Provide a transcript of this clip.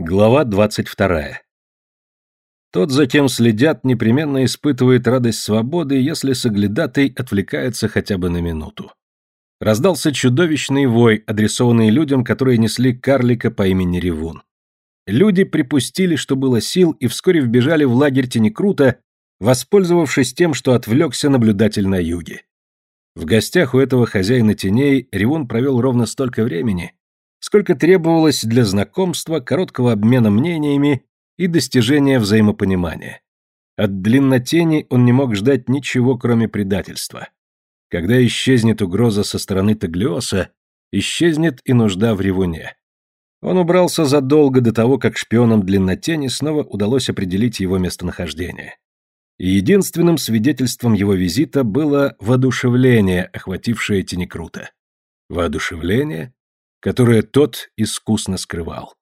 Глава двадцать вторая. Тот, за кем следят, непременно испытывает радость свободы, если соглядатый отвлекается хотя бы на минуту. Раздался чудовищный вой, адресованный людям, которые несли карлика по имени Ревун. Люди припустили, что было сил, и вскоре вбежали в лагерь Тенекрута, воспользовавшись тем, что отвлекся наблюдатель на юге. В гостях у этого хозяина теней Ревун провел ровно столько времени, сколько требовалось для знакомства, короткого обмена мнениями и достижения взаимопонимания. От длиннотени он не мог ждать ничего, кроме предательства. Когда исчезнет угроза со стороны Таглиоса, исчезнет и нужда в ревуне. Он убрался задолго до того, как шпионам длиннотени снова удалось определить его местонахождение. И единственным свидетельством его визита было воодушевление, охватившее Тенекрута. Воодушевление, которое тот искусно скрывал.